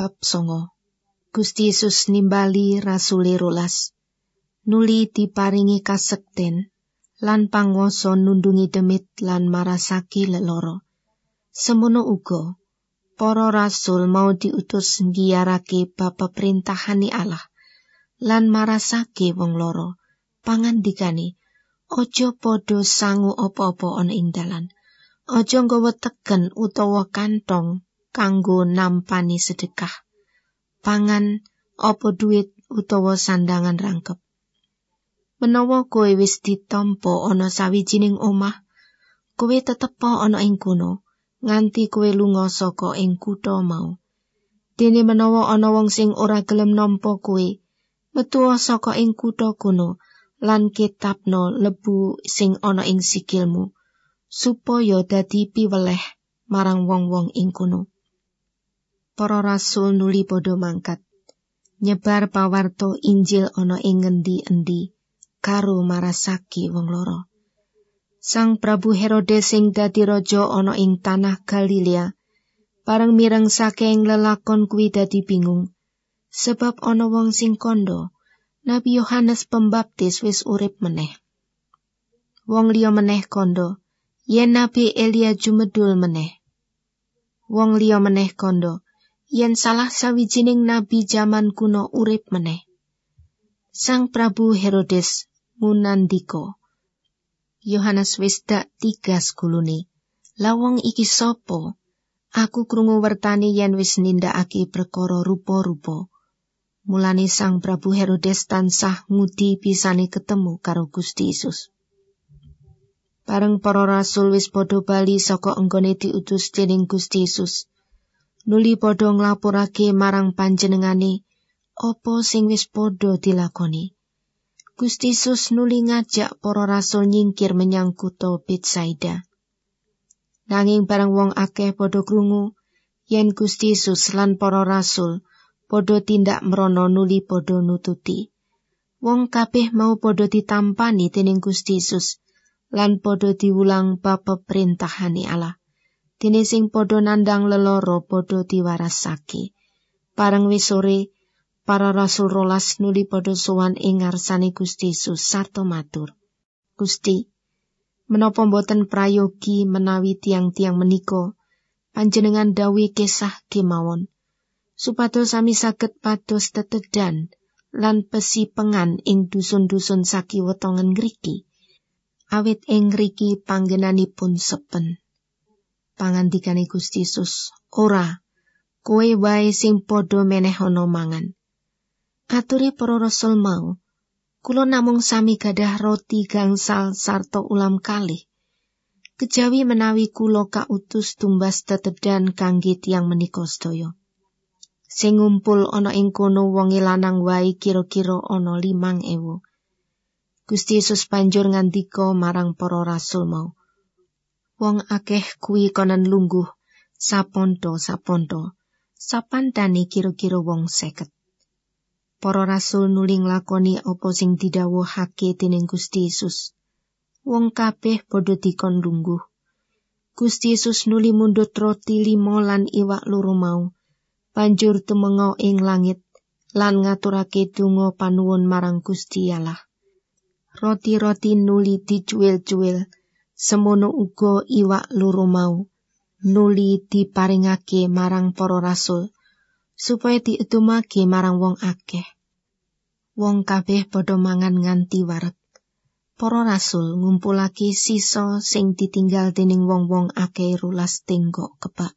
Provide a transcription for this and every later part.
Bab songo. Gusti Yesus nimbali rasule rolas nuli diparingi kasekten lan panguwasa nundungi demit lan marasaki leloro. Semono uga para rasul mau diutus ngiyarake bab perintahani Allah lan marasake wong loro. Pangandikane aja padha sangu apa-apa ana ing dalan. Aja nggawa teken utawa kantong kanggo nampani sedekah pangan apa duit utawa sandangan rangkep menawa kowe wis ditampa ana sawijining omah kowe tetep ana ing kono nganti kowe lunga saka ing kutha mau. Dene menawa ana wong sing ora gelem nampa kowe, metu saka ing kutha kuno lan kitabno lebu sing ana ing sikilmu supaya dadi piweleh marang wong-wong ing kuno. Para rasul nuli padha mangkat nyebar pawarto Injil ana ing ngendi-endi karo marasaki wong loro. Sang Prabu Herodes sing dadi raja ana ing tanah Galilea, pareng mireng saking lelakon kuwi dadi bingung, sebab ana wong sing kondo, Nabi Yohanes Pembaptis wis urip meneh. Wong liya meneh kondo, yen Nabi Elia jumedul meneh. Wong liya meneh kondo, yen salah sawijining nabi jaman kuno urip meneh. Sang Prabu Herodes ngunandika, Yohanes wis dak tigas gulune. Lawong iki sapa? Aku krungu wertani yen wis nindakake perkara rupa-rupa. Mulane Sang Prabu Herodes tansah ngudi pisane ketemu karo Gusti Yesus. Bareng para rasul wis padha bali saka enggone diutus dening Gusti Yesus. Nuli padha nglapurake marang panjenengane apa sing wis padha dilakoni. Gusti Yesus nuli ngajak para rasul nyingkir menyang kutha Betsaida. Nanging barang wong akeh padha krungu yen Gusti Yesus lan para rasul padha tindak merono nuli padha nututi. Wong kabeh mau padha ditampani dening Gusti Yesus lan padha diulang bab perintahane Allah. Dene sing padha nandang leloro padha diwarasake. Parang wis sore, para rasul rolas nuli padha sowan ing ngarsane Gusti Yesus sarta matur. Gusti, menapa boten prayogi menawi tiang-tiang menika panjenengan dawi kisah kemawon supados sami saged pados tetedan lan pesi pengan ing dusun-dusun sakiwetongan ngriki awit ing ngriki panggenanipun sepen pangandikane Gusti Yesus ora kowe wae sing padha menehana mangan Aturi para rasul mau, kula namung sami gadah roti gangsal sarta ulam kalih. Kejawi menawi kula kautus tumbas tetedan kangge tiang menika sedaya. Sing ngumpul ana ing kono wong lanang wae kira-kira ana limang ewu. Gusti Yesus banjur ngandika marang para rasul mau. Wong akeh kuwi konen lungguh saponto-saponto. Sapantane kira-kira wong seket. para rasul nuli nglakoni apa sing didhawuhake dening Gusti Yesus. Wong kabeh padha dikon lungguh. Gusti Yesus nuli mundut roti limo lan iwak loro mau. Banjur tumenga ing langit lan ngaturake donga panuwun marang Gusti Allah. Roti-roti nuli dicuil-cuil, semono uga iwak loro mau. Nuli diparingake marang para rasul. supaya diedumake marang wong akeh. Wong kabeh padha mangan nganti wareg. Para rasul ngumpulake sisa sing ditinggal dening wong-wong akeh rulas tenggok kebak.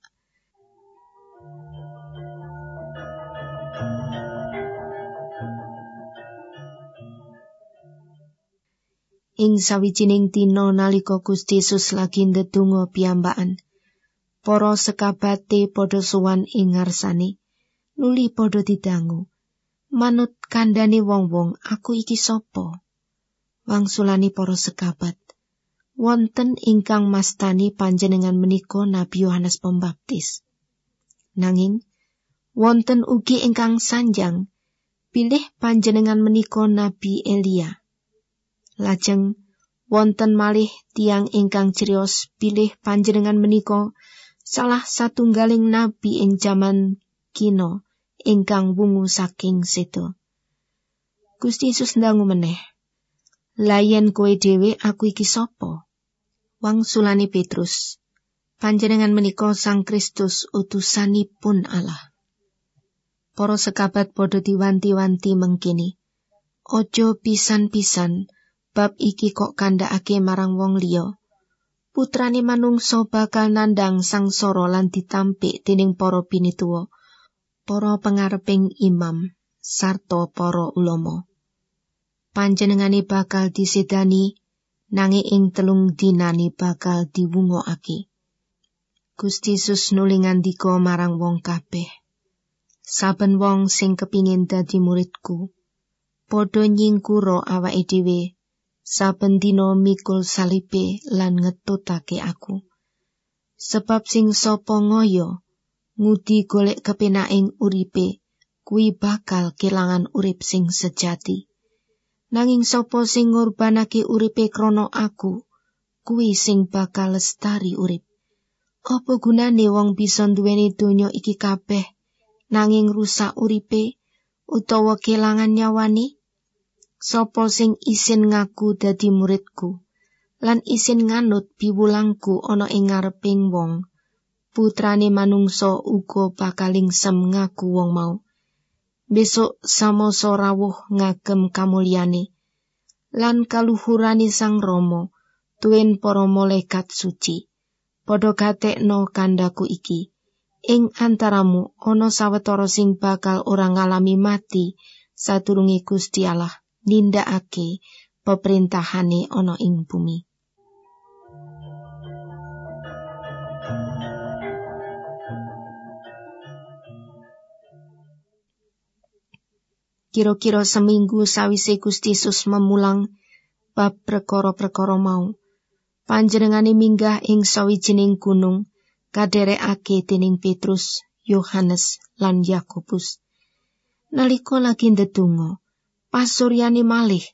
Ing sawijining dina nalika Gusti Yesus lagi ndedonga piyambakan, para sekabate padha sowan ing ngarsane. nuli padha didangu. Manut kandhane wong-wong, aku iki sapa? Wangsulani para sekabat. Wonten ingkang mastani panjenengan menika Nabi Yohanes Pembaptis. Nanging wonten ugi ingkang sanjang pilih panjenengan menika Nabi Elia. Lajeng wonten malih tiang ingkang cirios pilih panjenengan menika salah satunggaling nabi ing jaman kino ingkang wungu saking sedo. Gusti Yesus ndangu meneh. Layan kowe dhewe aku iki sapa? Wangsulane Petrus. Panjenengan menika Sang Kristus utusanipun Allah. Para sekabat padha diwanti-wanti mengkini. Ojo pisan-pisan bab iki kok kandhakake marang wong liya. Putrane manungsa bakal nandang sangsara lan ditampik dening para pinituwa, para pengareping imam, sarta para ulama. Panjenengane bakal disedani nanging ing telung dinani bakal diwungokake. Gusti Yesus nuli ngandika marang wong kabeh. Saben wong sing kepingin dadi muridku, padha nyingkura awake dhewe saben dina mikul salipe lan ngetutake aku. Sebab sing sapa ngoyo ngudi golek kepenaking uripe kuwi bakal kelangan urip sing sejati. Nanging sapa sing ngorbanake uripe krana aku kuwi sing bakal lestari urip. Apa gunane wong bisa duweni donya iki kabeh nanging rusak uripe utawa kelangan nyawane? Sopo sing isin ngaku dadi muridku? Lan isin nganut piwulangku ana ing ngareping wong. Putrane manungsa uga bakaling sem ngaku wong mau. Besok samasa rawuh ngagem kamulyane. Lan kaluhurane sang Rama tuwin para malaikat suci. Padha gatekno kandaku iki. Ing antaramu ana sawetara sing bakal ora ngalami mati saturunge Gusti Allah nindakake peperintahane ana ing bumi. Kira-kira seminggu sawise Gusti Yesus memulang bab perkara-perkara mau, panjenengane minggah ing sawijining gunung kaderekake dening Petrus, Yohanes lan Yakobus. Nalika lagi ndedonga, pasuryane malih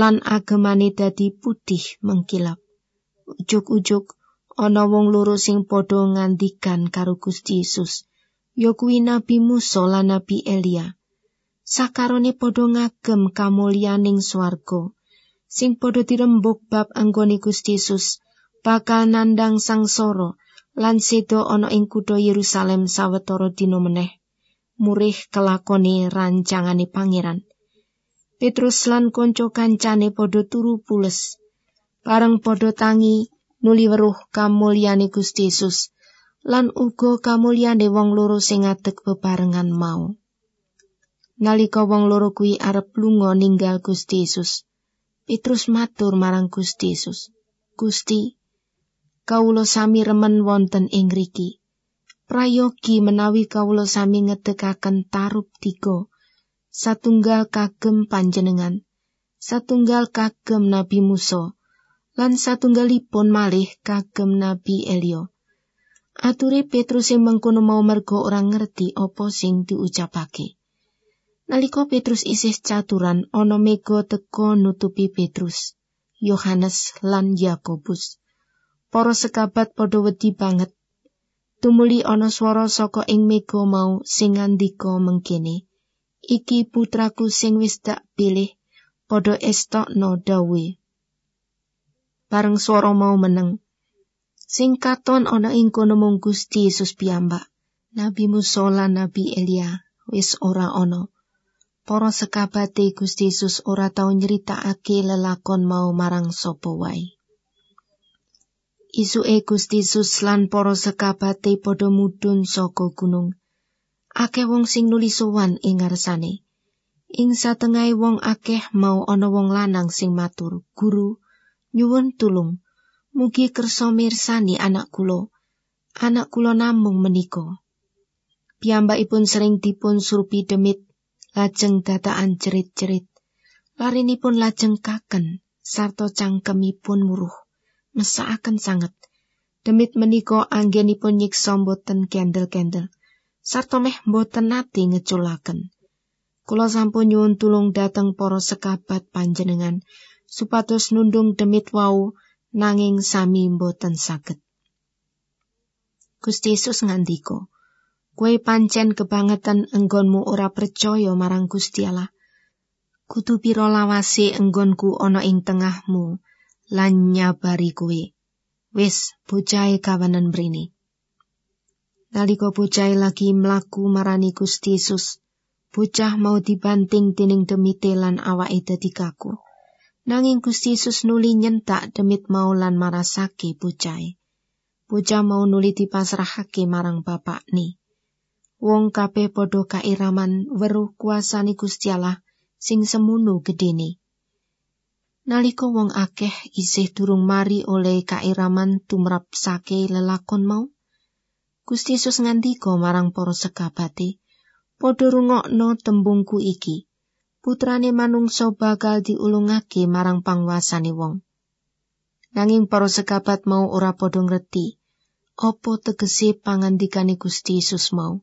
lan agemane dadi putih mengkilap. Ujug-ujug ana wong loro sing padha ngandikan karo Gusti Yesus, ya kuwi Nabi Musa lan Nabi Elia. Sakarone padha ngagem kamulyaning swarga, sing padha dirembuk bab anggone Gusti Yesus bakal nandang sangsara lan sedo ana ing kutha Yerusalem sawetara dina meneh. Murih kelakone rancangane pangeran. Petrus lan konco kancane padha turu pules. Bareng padha tangi nuli weruh kamulyane Gusti Yesus lan uga kamulyane wong loro sing ngadeg bebarengan mau. Nalika wong loro kuwi arep lunga ninggal Gusti Yesus, Petrus matur marang Gusti Yesus, "Gusti, kawula sami remen wonten ing riki. Prayogi menawi kawula sami ngedegaken tarup tiga satunggal kagem panjenengan, satunggal kagem Nabi Musa, lan satunggalipun malih kagem Nabi Elio. Aturi Petrus sing mengkono mau mergo orang ngerti apa sing diucapake. Nalika Petrus isih caturan ana mega teka nutupi Petrus, Yohanes lan Yakobus. Para sekabat padha wedi banget. Tumuli ana swara saka ing mega mau sing ngandika mengkene. Iki putraku sing wis dak pilih padha estokno dawe bareng swara mau meneng. Sing katon ana ing kono mung Gusti Yesus piyambak. Nabi Musa lan Nabi Elia wis ora ana. Para sekabate Gusti Yesus ora tau nyeritakake lelakon mau marang sapa wae. Isuke Gusti Yesus lan para sekabate padha mudhun saka gunung akeh wong sing nuli sowan ing ngarsane. Ing satengahe wong akeh mau ana wong lanang sing matur, "Guru, nyuwun tulung. Mugi kersa mirsani anak kula. Anak kula namung menika." Piyambakipun sering dipun surpi demit, lajeng dadakan cerit-cerit. Larinipun lajeng kaken, sarta cangkemipun muruh. Mesakaken sanget. Demit menika anggenipun nyiksa boten kendel-kendel. Sarta meh mboten nate ngeculaken. Kula sampun nyuwun tulung dateng para sekabat panjenengan supados nundung demit wau nanging sami mboten saged. Gusti Yesus ngandika, Kue pancen kebangetan enggonmu ora percaya marang Gusti Allah. Kudu pira lawase enggonku ana ing tengahmu lan nyabari kuwe. Wis bocahe kawanan mrene. Nalika bocahe lagi mlaku marani Gusti Yesus, bocah mau dibanting dening demite lan awake dadi kaku. Nanging Gusti Yesus nuli nyentak demit mau lan marasake bocahe. Bocah mau nuli dipasrahake marang bapakne. Wong kabeh padha kairaman weruh kuasane Gusti Allah sing semono gedene. Nalika wong akeh isih durung mari oleh kairaman tumrap sake lelakon mau, Gusti Yesus ngandika marang para sekabate, "Padha rungokno tembungku iki. Putrane manungsa bakal diulungake marang pangwasane wong." Nanging para sekabat mau ora padha ngerti apa tegese pangandikane Gusti Yesus mau.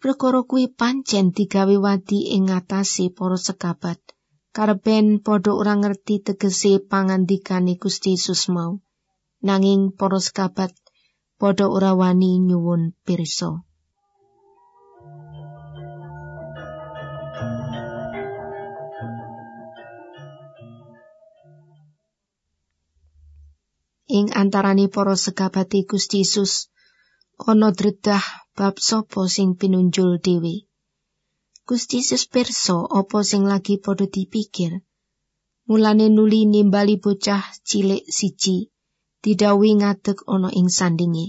Perkara kuwi pancen digawe wadi ing ngatasé para sekabat. Karben padha ora ngerti tegese pangandikane Gusti Yesus mau. Nanging para sekabat padha ora wani nyuwun pirsa. Ing antarane para sekabate Gusti Yesus ana dredah bab sapa sing pinunjul dhewe. Gusti Yesus pirsa apa sing lagi padha dipikir. Mulane nuli nimbali bocah cilik siji didawi ngadeg ana ing sandinge.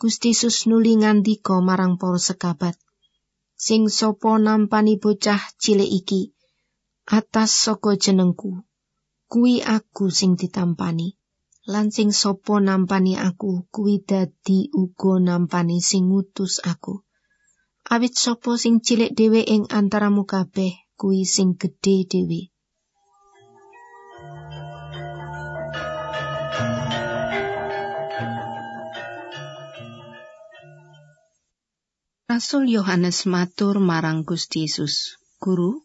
Gusti Yesus nuli ngandika marang para sekabat. Sing sapa nampani bocah cilik iki atas saka jenengku. Kuwi aku sing ditampani. Lan sing sapa nampani aku kuwi dadi uga nampani sing ngutus aku. Awit sapa sing cilik dhewe ing antaramu kabeh kuwi sing gedhe dhewe. Rasul Yohanes matur marang Gusti Yesus, "Guru,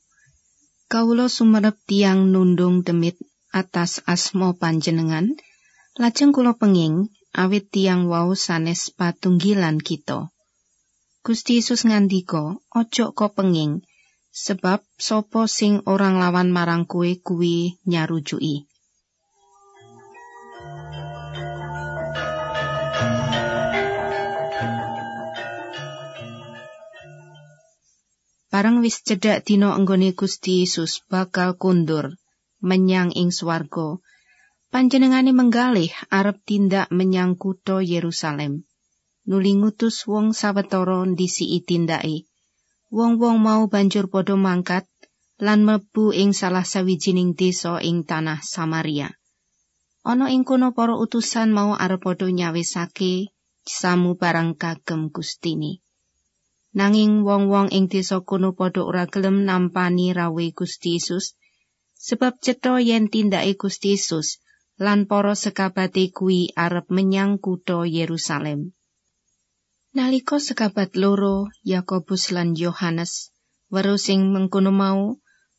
kawula sumerep tiang nundung demit atas asmo panjenengan, lajeng kula penging awit tiang wau sanes patunggilan kita." Gusti Yesus ngandika, "Ojo kok penging, sebab sapa sing orang lawan marang kue kuwi nyarujuki." Bareng wis cedhak dina anggone Gusti Yesus bakal kundur menyang ing swarga. Panjenengane menggalih arep tindak menyang kutha Yerusalem. Nuli ngutus wong sawetara ndisiki tindake. Wong-wong mau banjur padha mangkat lan mlebu ing salah sawijining desa ing tanah Samaria. Ana ing kono para utusan mau arep padha nyawisake samu barang kagem Gustini. Nanging wong-wong ing desa kono padha ora gelem nampani rawe Gusti Yesus. Sebab cetha yen tindake Gusti Yesus lan para sekabate kuwi arep menyang kutha Yerusalem. Nalika sekabat loro Yakobus lan Yohanes weru sing mengkono mau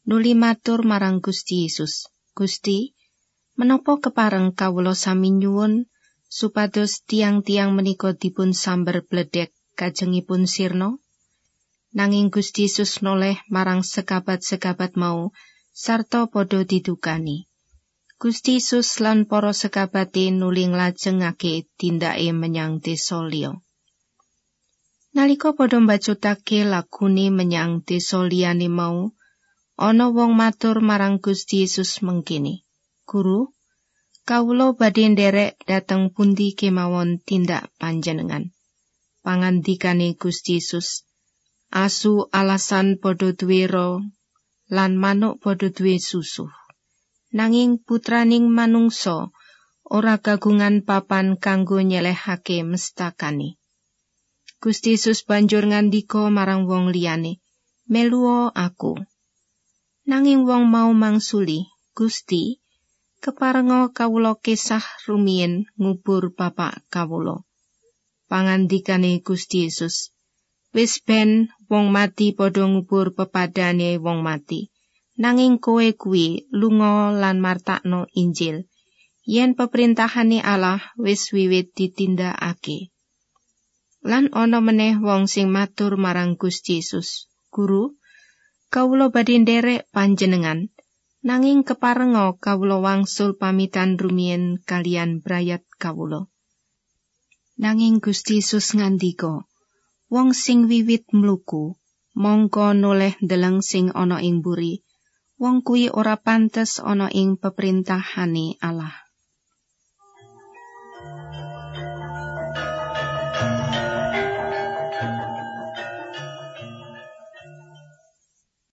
nuli matur marang Gusti Yesus. Gusti menapa kepareng kawula sami nyuwun supados tiang-tiang menika dipun samber bledek kajengipun sirna nanging Gusti Yesus noleh marang sekabat-sekabat mau sarta padha didukani. Gusti Yesus lan para sekabate nuling lajengake tindake menyang desa liya. Nalika padha mbacutake lagune menyang desa liyane mau ana wong matur marang Gusti Yesus mengkini Guru kawulo badhe nderek dateng pundi kemawon tindak panjenengan? Pangandikane Gusti Yesus asu alasan padha duwe lan manuk padha duwe susu nanging putraning manungsa ora kagungan papan kanggo nyelehake mestakane. Gusti Yesus banjur ngandika marang wong liyane meluo aku. Nanging wong mau mangsuli Gusti keparenga kawula kesah rumien ngubur bapak kawula. Pangandikane Gusti Yesus wis ben wong mati padha ngubur pepadane wong mati. Nanging kowe kuwi lunga lan martakno Injil. Yen peperintahane Allah wis wiwit ditindakake. Lan ana meneh wong sing matur marang Gusti Yesus, "Guru, kawula badhe nderek panjenengan, nanging keparenga kawula wangsul pamitan rumiyin kalian brayat kawula." Nanging Gusti Yesus ngandika, "Wong sing wiwit mluku, mongko noleh ndeleng sing ana ing mburi, wong kuwi ora pantes ana ing peperintahane Allah."